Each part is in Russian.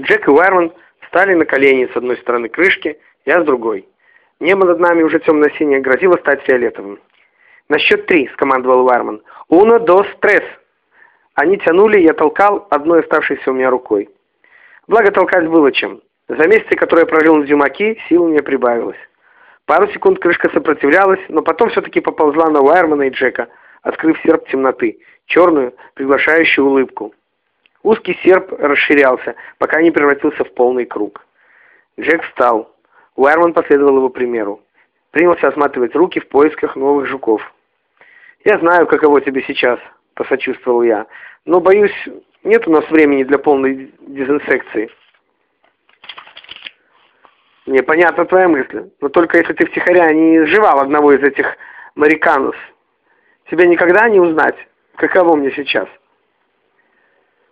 Джек и Уайрман встали на колени с одной стороны крышки, я с другой. Небо над нами уже темно-синее грозило стать фиолетовым. «На счет три», — скомандовал Уайрман. «Уно, дос, трес». Они тянули, я толкал одной оставшейся у меня рукой. Благо толкать было чем. За месяцы, которые я прожил на Дюмаки, сил мне прибавилось. Пару секунд крышка сопротивлялась, но потом все-таки поползла на Уайермана и Джека, открыв серп темноты, черную, приглашающую улыбку. Узкий серп расширялся, пока не превратился в полный круг. Джек встал. Уайерман последовал его примеру. Принялся осматривать руки в поисках новых жуков. «Я знаю, каково тебе сейчас», — посочувствовал я, — «но, боюсь, нет у нас времени для полной дезинфекции». Мне понятна твоя мысль, но только если ты втихаря не сживал одного из этих мариканус. Тебе никогда не узнать, каково мне сейчас.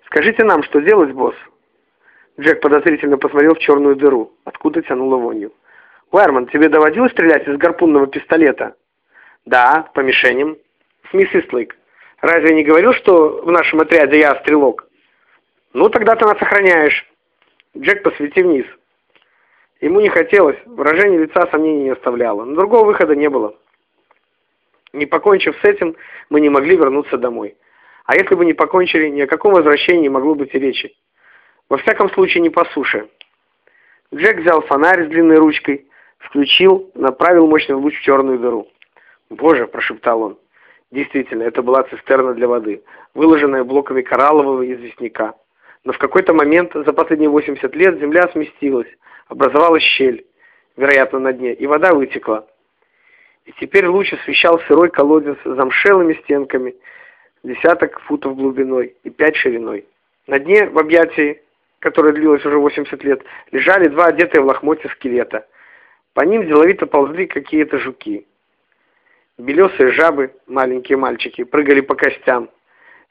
Скажите нам, что делать, босс? Джек подозрительно посмотрел в черную дыру, откуда тянуло вонью. Уэрман, тебе доводилось стрелять из гарпунного пистолета? Да, по мишеням. Смис Истлейк, разве не говорил, что в нашем отряде я стрелок? Ну, тогда ты нас охраняешь. Джек, посвети вниз. Ему не хотелось, выражение лица сомнений не оставляло, но другого выхода не было. Не покончив с этим, мы не могли вернуться домой. А если бы не покончили, ни о каком возвращении могло быть и речи. Во всяком случае, не по суше. Джек взял фонарь с длинной ручкой, включил, направил мощный луч в черную дыру. «Боже!» – прошептал он. Действительно, это была цистерна для воды, выложенная блоками кораллового известняка. Но в какой-то момент за последние 80 лет земля сместилась, образовалась щель, вероятно, на дне, и вода вытекла. И теперь луч освещал сырой колодец с замшелыми стенками, десяток футов глубиной и пять шириной. На дне, в объятии, которое длилось уже 80 лет, лежали два одетые в лохмотья скелета. По ним деловито ползли какие-то жуки. Белесые жабы, маленькие мальчики, прыгали по костям.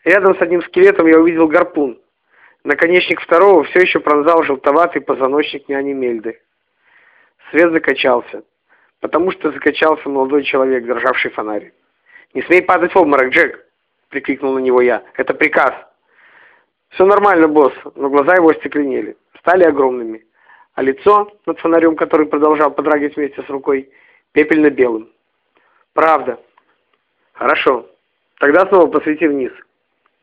Рядом с одним скелетом я увидел гарпун, Наконечник второго все еще пронзал желтоватый позвоночник няни Мельды. Свет закачался, потому что закачался молодой человек, державший фонарь. «Не смей падать в обморок, Джек!» — прикрикнул на него я. «Это приказ!» «Все нормально, босс», но глаза его остекленели, стали огромными, а лицо над фонарем, который продолжал подрагивать вместе с рукой, пепельно-белым. «Правда». «Хорошо. Тогда снова посвети вниз».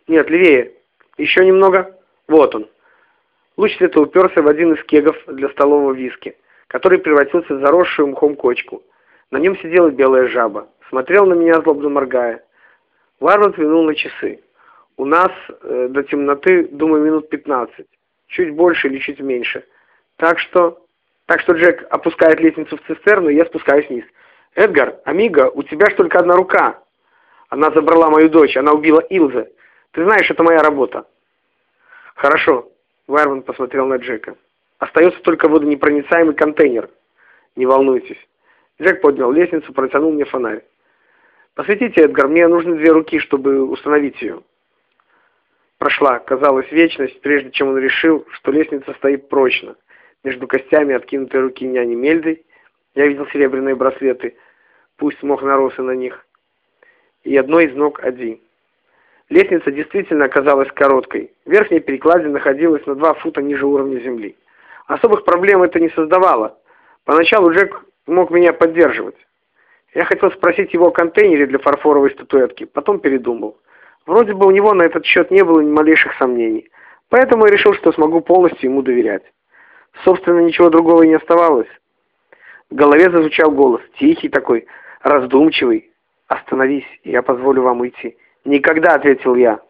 «Нет, левее. Еще немного». Вот он. Луч света уперся в один из кегов для столового виски, который превратился в заросшую мхом кочку. На нем сидела белая жаба. Смотрел на меня, злобно моргая. Варвард взглянул на часы. У нас э, до темноты, думаю, минут 15. Чуть больше или чуть меньше. Так что... Так что Джек опускает лестницу в цистерну, и я спускаюсь вниз. «Эдгар, Амиго, у тебя ж только одна рука!» Она забрала мою дочь, она убила Илзе. Ты знаешь, это моя работа. «Хорошо», — Вайрман посмотрел на Джека. «Остается только водонепроницаемый контейнер. Не волнуйтесь». Джек поднял лестницу, протянул мне фонарь. «Посветите, Эдгар, мне нужны две руки, чтобы установить ее». Прошла, казалось, вечность, прежде чем он решил, что лестница стоит прочно. Между костями откинутой руки няни Мельды я видел серебряные браслеты, пусть мох нарос на них, и одной из ног Ади. Лестница действительно оказалась короткой. Верхняя перекладина находилась на два фута ниже уровня земли. Особых проблем это не создавало. Поначалу Джек мог меня поддерживать. Я хотел спросить его о контейнере для фарфоровой статуэтки, потом передумал. Вроде бы у него на этот счет не было ни малейших сомнений, поэтому я решил, что смогу полностью ему доверять. Собственно, ничего другого и не оставалось. В голове зазвучал голос, тихий такой, раздумчивый. «Остановись, я позволю вам уйти». «Никогда», — ответил я.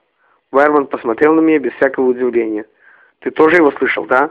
Вайерман посмотрел на меня без всякого удивления. «Ты тоже его слышал, да?»